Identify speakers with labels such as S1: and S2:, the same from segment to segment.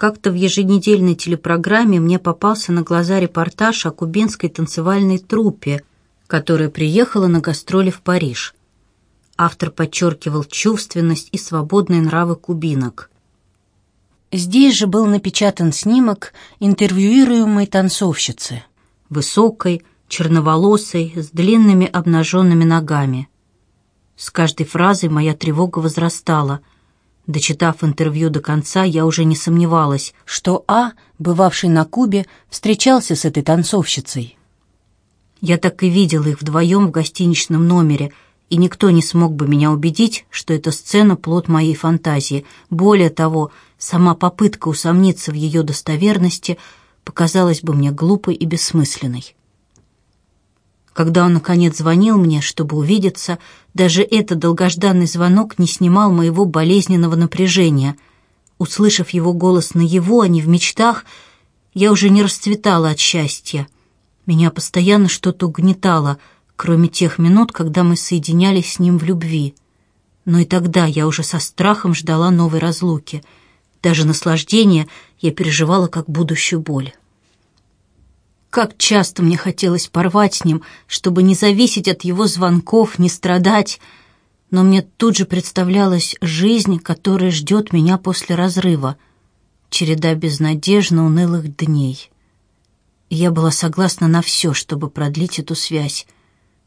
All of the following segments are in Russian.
S1: Как-то в еженедельной телепрограмме мне попался на глаза репортаж о кубинской танцевальной труппе, которая приехала на гастроли в Париж. Автор подчеркивал чувственность и свободные нравы кубинок. Здесь же был напечатан снимок интервьюируемой танцовщицы, высокой, черноволосой, с длинными обнаженными ногами. С каждой фразой моя тревога возрастала — Дочитав интервью до конца, я уже не сомневалась, что А, бывавший на Кубе, встречался с этой танцовщицей. Я так и видела их вдвоем в гостиничном номере, и никто не смог бы меня убедить, что эта сцена — плод моей фантазии. Более того, сама попытка усомниться в ее достоверности показалась бы мне глупой и бессмысленной. Когда он, наконец, звонил мне, чтобы увидеться, даже этот долгожданный звонок не снимал моего болезненного напряжения. Услышав его голос наяву, а не в мечтах, я уже не расцветала от счастья. Меня постоянно что-то угнетало, кроме тех минут, когда мы соединялись с ним в любви. Но и тогда я уже со страхом ждала новой разлуки. Даже наслаждение я переживала как будущую боль. Как часто мне хотелось порвать с ним, чтобы не зависеть от его звонков, не страдать. Но мне тут же представлялась жизнь, которая ждет меня после разрыва. Череда безнадежно унылых дней. И я была согласна на все, чтобы продлить эту связь.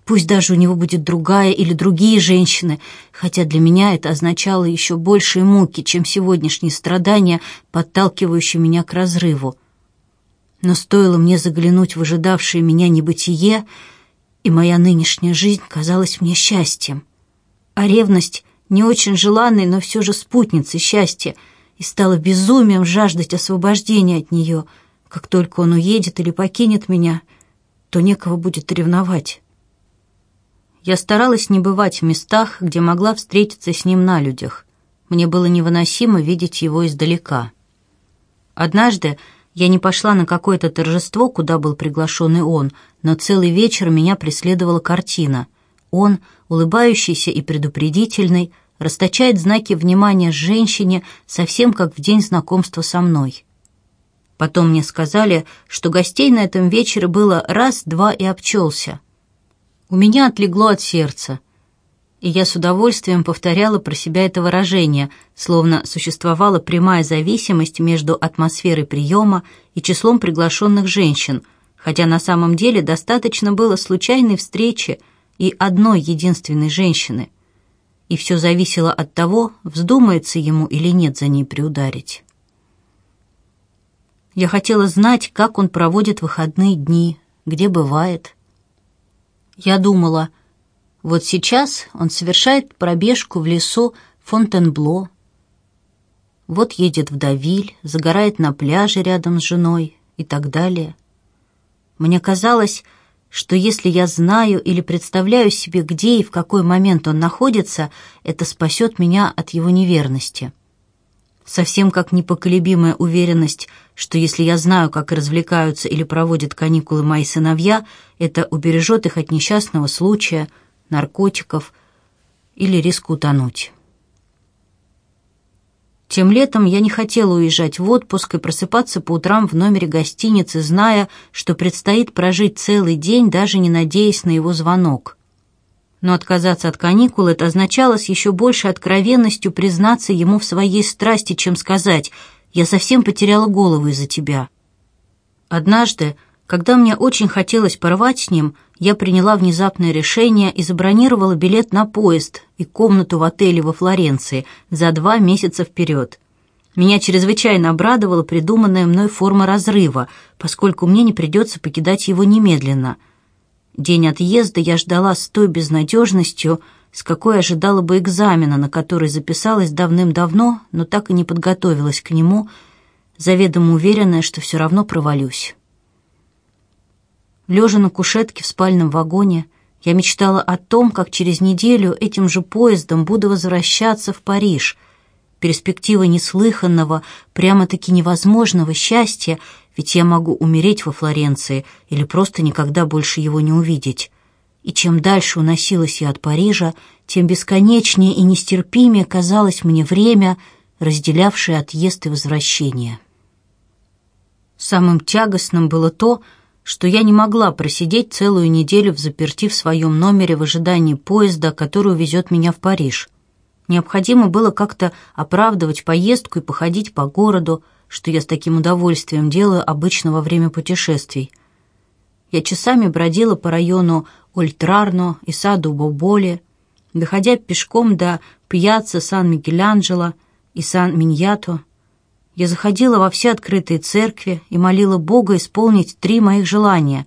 S1: Пусть даже у него будет другая или другие женщины, хотя для меня это означало еще большие муки, чем сегодняшние страдания, подталкивающие меня к разрыву. Но стоило мне заглянуть в ожидавшее меня небытие, и моя нынешняя жизнь казалась мне счастьем. А ревность не очень желанной, но все же спутницей счастья, и стала безумием жаждать освобождения от нее. Как только он уедет или покинет меня, то некого будет ревновать. Я старалась не бывать в местах, где могла встретиться с ним на людях. Мне было невыносимо видеть его издалека. Однажды я не пошла на какое-то торжество, куда был приглашен и он, но целый вечер меня преследовала картина. Он, улыбающийся и предупредительный, расточает знаки внимания женщине, совсем как в день знакомства со мной. Потом мне сказали, что гостей на этом вечере было раз, два и обчелся. У меня отлегло от сердца — и я с удовольствием повторяла про себя это выражение, словно существовала прямая зависимость между атмосферой приема и числом приглашенных женщин, хотя на самом деле достаточно было случайной встречи и одной единственной женщины. И все зависело от того, вздумается ему или нет за ней приударить. Я хотела знать, как он проводит выходные дни, где бывает. Я думала, вот сейчас он совершает пробежку в лесу Фонтенбло. Вот едет в Давиль, загорает на пляже рядом с женой и так далее. Мне казалось, что если я знаю или представляю себе, где и в какой момент он находится, это спасет меня от его неверности. Совсем как непоколебимая уверенность, что если я знаю, как развлекаются или проводят каникулы мои сыновья, это убережет их от несчастного случая – наркотиков или риск утонуть. Тем летом я не хотела уезжать в отпуск и просыпаться по утрам в номере гостиницы, зная, что предстоит прожить целый день, даже не надеясь на его звонок. Но отказаться от каникул это означало с еще большей откровенностью признаться ему в своей страсти, чем сказать «я совсем потеряла голову из-за тебя». Однажды, когда мне очень хотелось порвать с ним, я приняла внезапное решение и забронировала билет на поезд и комнату в отеле во Флоренции за два месяца вперед. Меня чрезвычайно обрадовала придуманная мной форма разрыва, поскольку мне не придется покидать его немедленно. День отъезда я ждала с той безнадежностью, с какой ожидала бы экзамена, на который записалась давным-давно, но так и не подготовилась к нему, заведомо уверенная, что все равно провалюсь. Лежа на кушетке в спальном вагоне, я мечтала о том, как через неделю этим же поездом буду возвращаться в Париж. Перспектива неслыханного, прямо-таки невозможного счастья, ведь я могу умереть во Флоренции или просто никогда больше его не увидеть. И чем дальше уносилась я от Парижа, тем бесконечнее и нестерпимее казалось мне время, разделявшее отъезд и возвращение. Самым тягостным было то, что я не могла просидеть целую неделю в заперти в своем номере в ожидании поезда, который увезет меня в Париж. Необходимо было как-то оправдывать поездку и походить по городу, что я с таким удовольствием делаю обычно во время путешествий. Я часами бродила по району Ольтрарно и саду Боболи, доходя пешком до пьяцца Сан-Микеланджело и Сан-Миньято. Я заходила во все открытые церкви и молила Бога исполнить три моих желания,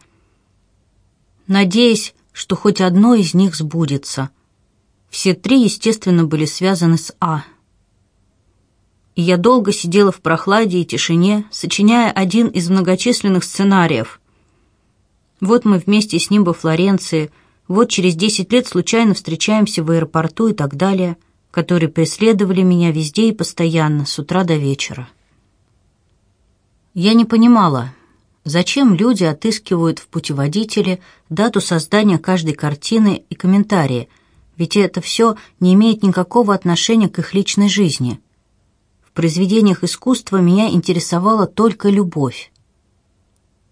S1: надеясь, что хоть одно из них сбудется. Все три, естественно, были связаны с А. И я долго сидела в прохладе и тишине, сочиняя один из многочисленных сценариев. Вот мы вместе с ним во Флоренции, вот через десять лет случайно встречаемся в аэропорту и так далее, которые преследовали меня везде и постоянно, с утра до вечера. Я не понимала, зачем люди отыскивают в путеводителе дату создания каждой картины и комментарии, ведь это все не имеет никакого отношения к их личной жизни. В произведениях искусства меня интересовала только любовь.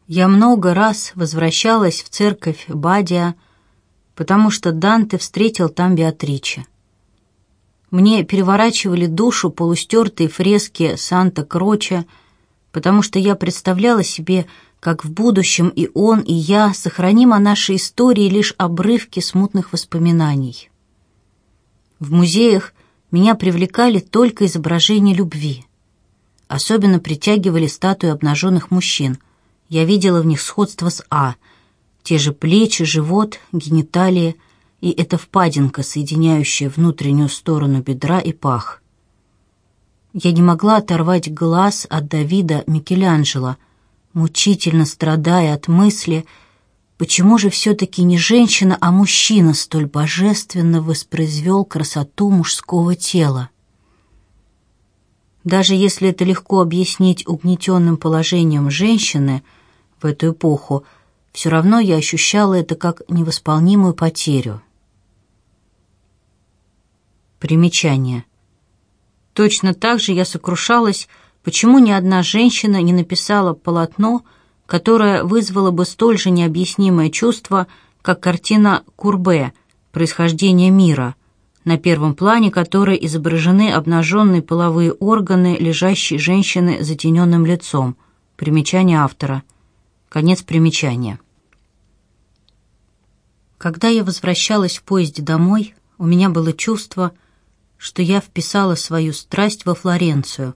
S1: Я много раз возвращалась в церковь Бадия, потому что Данте встретил там Беатриче. Мне переворачивали душу полустертые фрески Санта-Кроча, потому что я представляла себе, как в будущем и он, и я сохраним о нашей истории лишь обрывки смутных воспоминаний. В музеях меня привлекали только изображения любви. Особенно притягивали статуи обнаженных мужчин. Я видела в них сходство с А. Те же плечи, живот, гениталии и эта впадинка, соединяющая внутреннюю сторону бедра и пах. Я не могла оторвать глаз от Давида Микеланджело, мучительно страдая от мысли, почему же все-таки не женщина, а мужчина столь божественно воспроизвел красоту мужского тела. Даже если это легко объяснить угнетенным положением женщины в эту эпоху, все равно я ощущала это как невосполнимую потерю. Примечание – Точно так же я сокрушалась, почему ни одна женщина не написала полотно, которое вызвало бы столь же необъяснимое чувство, как картина Курбе «Происхождение мира», на первом плане которой изображены обнаженные половые органы лежащей женщины с затененным лицом. Примечание автора. Конец примечания. Когда я возвращалась в поезде домой, у меня было чувство – что я вписала свою страсть во Флоренцию,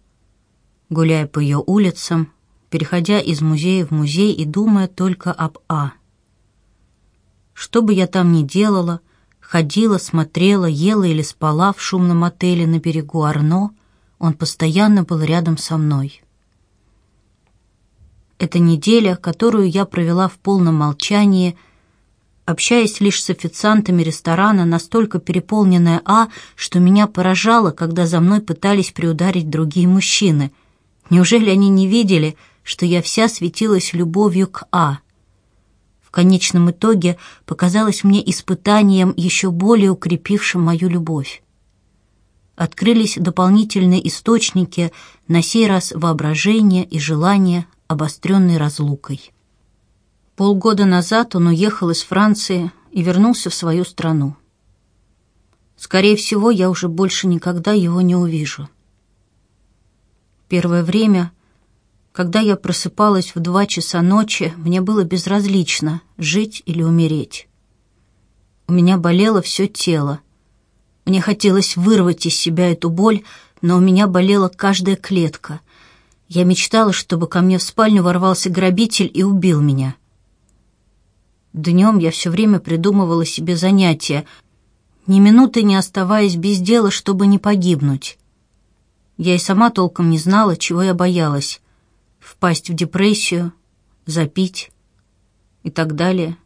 S1: гуляя по ее улицам, переходя из музея в музей и думая только об А. Что бы я там ни делала, ходила, смотрела, ела или спала в шумном отеле на берегу Арно, он постоянно был рядом со мной. Эта неделя, которую я провела в полном молчании – общаясь лишь с официантами ресторана, настолько переполненная А, что меня поражало, когда за мной пытались приударить другие мужчины. Неужели они не видели, что я вся светилась любовью к А? В конечном итоге показалось мне испытанием, еще более укрепившим мою любовь. Открылись дополнительные источники, на сей раз воображение и желание, обостренной разлукой. Полгода назад он уехал из Франции и вернулся в свою страну. Скорее всего, я уже больше никогда его не увижу. Первое время, когда я просыпалась в два часа ночи, мне было безразлично, жить или умереть. У меня болело все тело. Мне хотелось вырвать из себя эту боль, но у меня болела каждая клетка. Я мечтала, чтобы ко мне в спальню ворвался грабитель и убил меня — Днем я все время придумывала себе занятия, ни минуты не оставаясь без дела, чтобы не погибнуть. Я и сама толком не знала, чего я боялась. Впасть в депрессию, запить и так далее.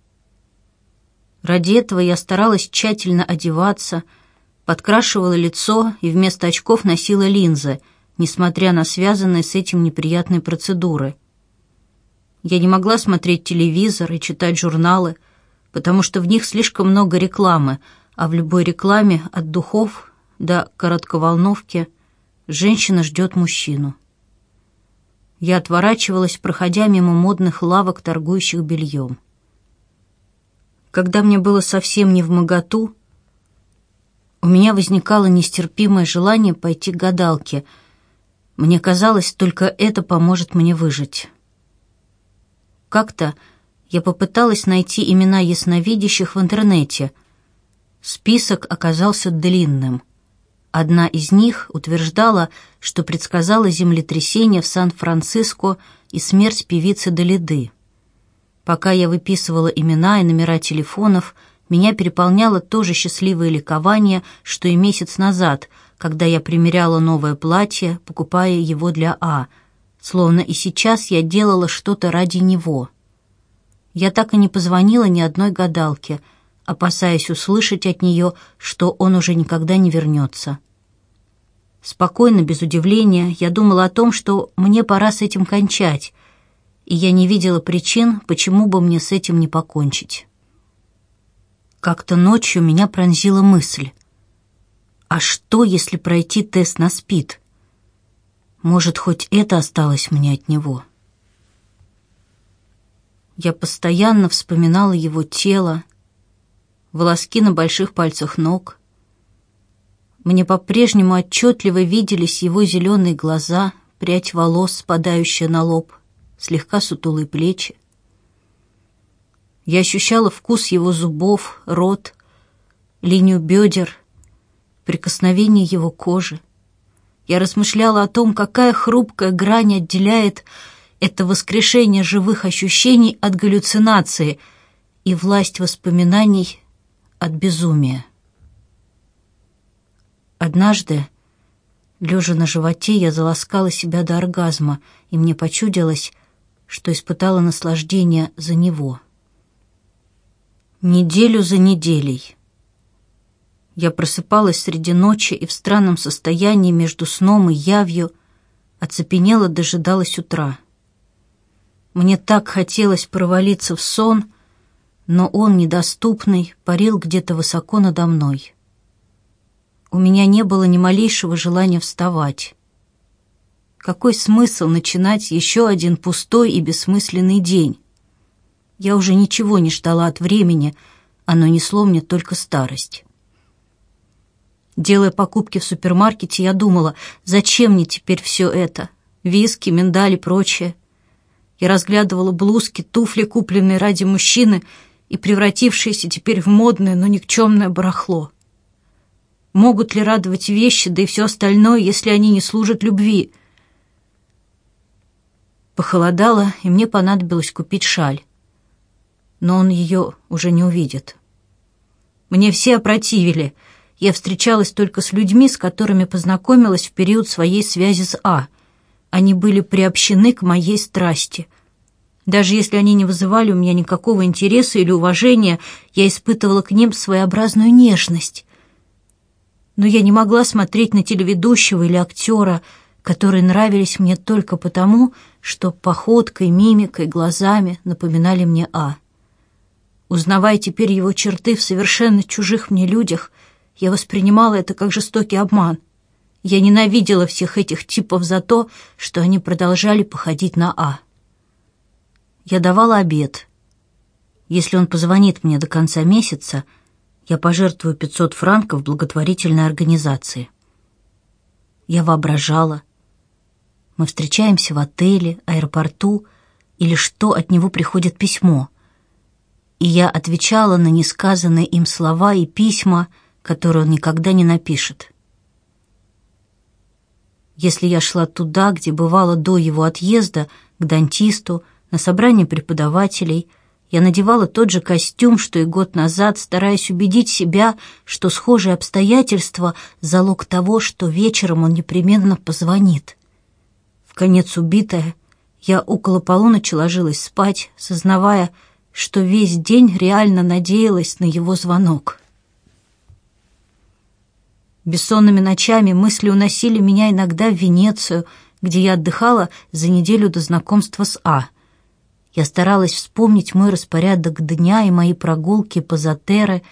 S1: Ради этого я старалась тщательно одеваться, подкрашивала лицо и вместо очков носила линзы, несмотря на связанные с этим неприятные процедуры. Я не могла смотреть телевизор и читать журналы, потому что в них слишком много рекламы, а в любой рекламе от духов до коротковолновки женщина ждет мужчину. Я отворачивалась, проходя мимо модных лавок, торгующих бельем. Когда мне было совсем не в моготу, у меня возникало нестерпимое желание пойти к гадалке. Мне казалось, только это поможет мне выжить. Как-то я попыталась найти имена ясновидящих в интернете. Список оказался длинным — Одна из них утверждала, что предсказала землетрясение в Сан-Франциско и смерть певицы Долиды. Пока я выписывала имена и номера телефонов, меня переполняло то же счастливое ликование, что и месяц назад, когда я примеряла новое платье, покупая его для А, словно и сейчас я делала что-то ради него. Я так и не позвонила ни одной гадалке — опасаясь услышать от нее, что он уже никогда не вернется. Спокойно, без удивления, я думала о том, что мне пора с этим кончать, и я не видела причин, почему бы мне с этим не покончить. Как-то ночью меня пронзила мысль. А что, если пройти тест на СПИД? Может, хоть это осталось мне от него? Я постоянно вспоминала его тело, волоски на больших пальцах ног. Мне по-прежнему отчетливо виделись его зеленые глаза, прядь волос, спадающая на лоб, слегка сутулые плечи. Я ощущала вкус его зубов, рот, линию бедер, прикосновение его кожи. Я размышляла о том, какая хрупкая грань отделяет это воскрешение живых ощущений от галлюцинации и власть воспоминаний от безумия. Однажды, лежа на животе, я заласкала себя до оргазма, и мне почудилось, что испытала наслаждение за него. Неделю за неделей. Я просыпалась среди ночи и в странном состоянии между сном и явью оцепенела, дожидалась утра. Мне так хотелось провалиться в сон — но он, недоступный, парил где-то высоко надо мной. У меня не было ни малейшего желания вставать. Какой смысл начинать еще один пустой и бессмысленный день? Я уже ничего не ждала от времени, оно несло мне только старость. Делая покупки в супермаркете, я думала, зачем мне теперь все это? Виски, миндаль и прочее. Я разглядывала блузки, туфли, купленные ради мужчины, и превратившееся теперь в модное, но никчемное барахло. Могут ли радовать вещи, да и все остальное, если они не служат любви? Похолодало, и мне понадобилось купить шаль. Но он ее уже не увидит. Мне все опротивили. Я встречалась только с людьми, с которыми познакомилась в период своей связи с А. Они были приобщены к моей страсти — даже если они не вызывали у меня никакого интереса или уважения, я испытывала к ним своеобразную нежность. Но я не могла смотреть на телеведущего или актера, которые нравились мне только потому, что походкой, мимикой, глазами напоминали мне А. Узнавая теперь его черты в совершенно чужих мне людях, я воспринимала это как жестокий обман. Я ненавидела всех этих типов за то, что они продолжали походить на А. Я давала обед. Если он позвонит мне до конца месяца, я пожертвую 500 франков благотворительной организации. Я воображала. Мы встречаемся в отеле, аэропорту, или что от него приходит письмо. И я отвечала на несказанные им слова и письма, которые он никогда не напишет. Если я шла туда, где бывала до его отъезда, к дантисту, на собрании преподавателей я надевала тот же костюм, что и год назад, стараясь убедить себя, что схожие обстоятельства — залог того, что вечером он непременно позвонит. В конец убитая, я около полуночи ложилась спать, сознавая, что весь день реально надеялась на его звонок. Бессонными ночами мысли уносили меня иногда в Венецию, где я отдыхала за неделю до знакомства с А — я старалась вспомнить мой распорядок дня и мои прогулки по Затере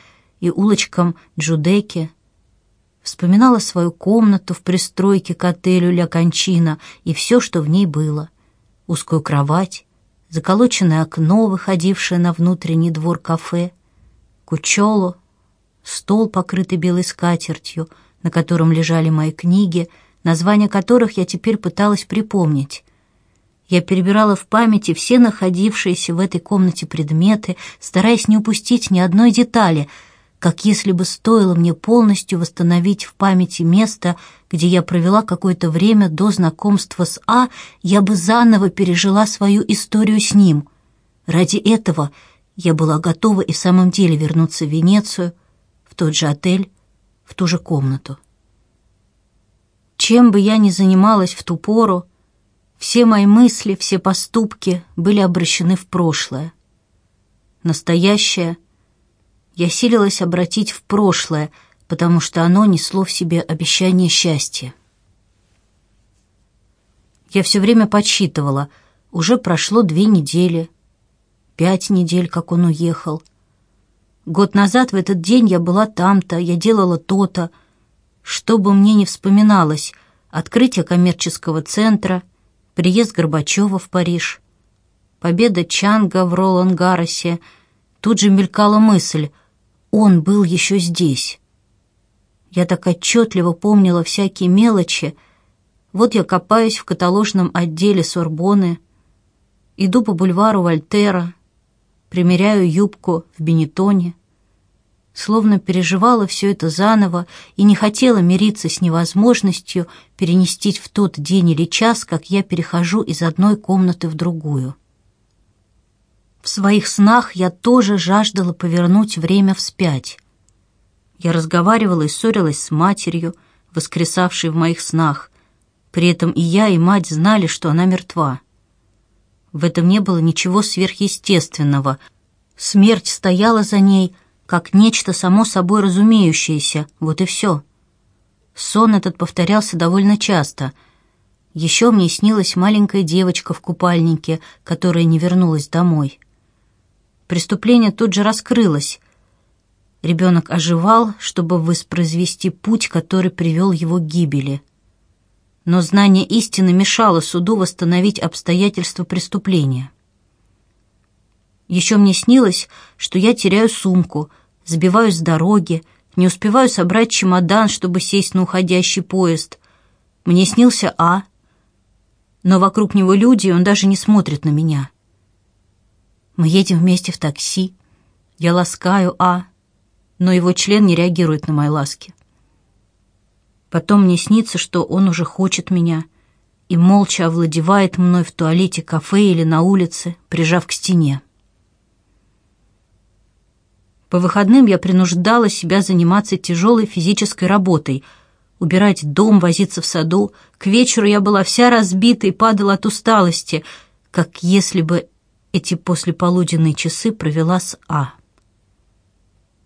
S1: и улочкам Джудеки. Вспоминала свою комнату в пристройке к отелю Ля Кончина и все, что в ней было. узкую кровать, заколоченное окно, выходившее на внутренний двор кафе, кучелу, стол, покрытый белой скатертью, на котором лежали мои книги, названия которых я теперь пыталась припомнить. Я перебирала в памяти все находившиеся в этой комнате предметы, стараясь не упустить ни одной детали, как если бы стоило мне полностью восстановить в памяти место, где я провела какое-то время до знакомства с А, я бы заново пережила свою историю с ним. Ради этого я была готова и в самом деле вернуться в Венецию, тот же отель, в ту же комнату. Чем бы я ни занималась в ту пору, все мои мысли, все поступки были обращены в прошлое. Настоящее я силилась обратить в прошлое, потому что оно несло в себе обещание счастья. Я все время подсчитывала, уже прошло две недели, пять недель, как он уехал. Год назад в этот день я была там-то, я делала то-то. Что бы мне ни вспоминалось, открытие коммерческого центра — приезд Горбачева в Париж, победа Чанга в Ролан-Гарросе. Тут же мелькала мысль, он был еще здесь. Я так отчетливо помнила всякие мелочи. Вот я копаюсь в каталожном отделе Сорбоны, иду по бульвару Вольтера, примеряю юбку в Бенетоне, словно переживала все это заново и не хотела мириться с невозможностью перенести в тот день или час, как я перехожу из одной комнаты в другую. В своих снах я тоже жаждала повернуть время вспять. Я разговаривала и ссорилась с матерью, воскресавшей в моих снах. При этом и я, и мать знали, что она мертва. В этом не было ничего сверхъестественного. Смерть стояла за ней — как нечто само собой разумеющееся, вот и все. Сон этот повторялся довольно часто. Еще мне снилась маленькая девочка в купальнике, которая не вернулась домой. Преступление тут же раскрылось. Ребенок оживал, чтобы воспроизвести путь, который привел его к гибели. Но знание истины мешало суду восстановить обстоятельства преступления. Еще мне снилось, что я теряю сумку — сбиваюсь с дороги, не успеваю собрать чемодан, чтобы сесть на уходящий поезд. Мне снился А, но вокруг него люди, и он даже не смотрит на меня. Мы едем вместе в такси. Я ласкаю А, но его член не реагирует на мои ласки. Потом мне снится, что он уже хочет меня и молча овладевает мной в туалете кафе или на улице, прижав к стене. По выходным я принуждала себя заниматься тяжелой физической работой, убирать дом, возиться в саду. К вечеру я была вся разбита и падала от усталости, как если бы эти послеполуденные часы провела с А.